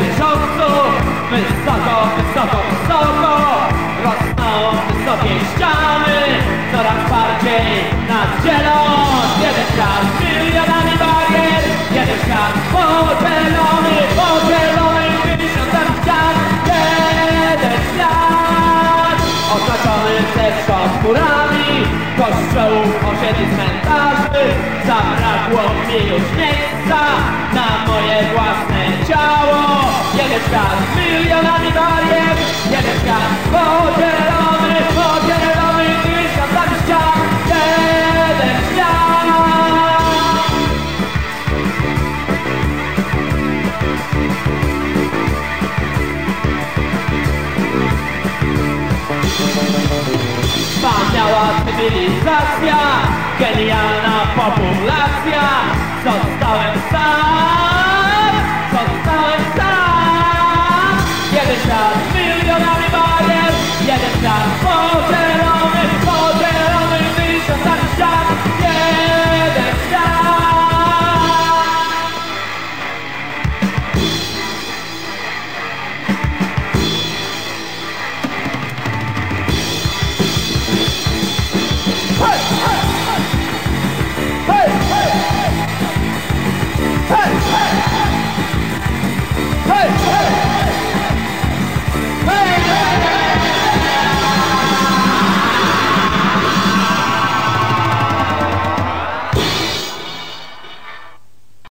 wieżowcu Wysoko, wysoko, wysoko. Rosną wysokie ściany Coraz bardziej nas dzielą Jeden świat milionami barier Jeden świat podzielony Podzielony tysiącem ścian. Jeden świat Oznaczony ze murami Kościołów, osiedli, cmentarzy. Zabrakło mi już miejsca Na moje własne Jeden świat z milionami barier Jeden świat podzielony Podzielony tysiącami ścian Jeden świat Wspaniała cywilizacja Genialna populacja. Zostałem sam yeah that's not a potem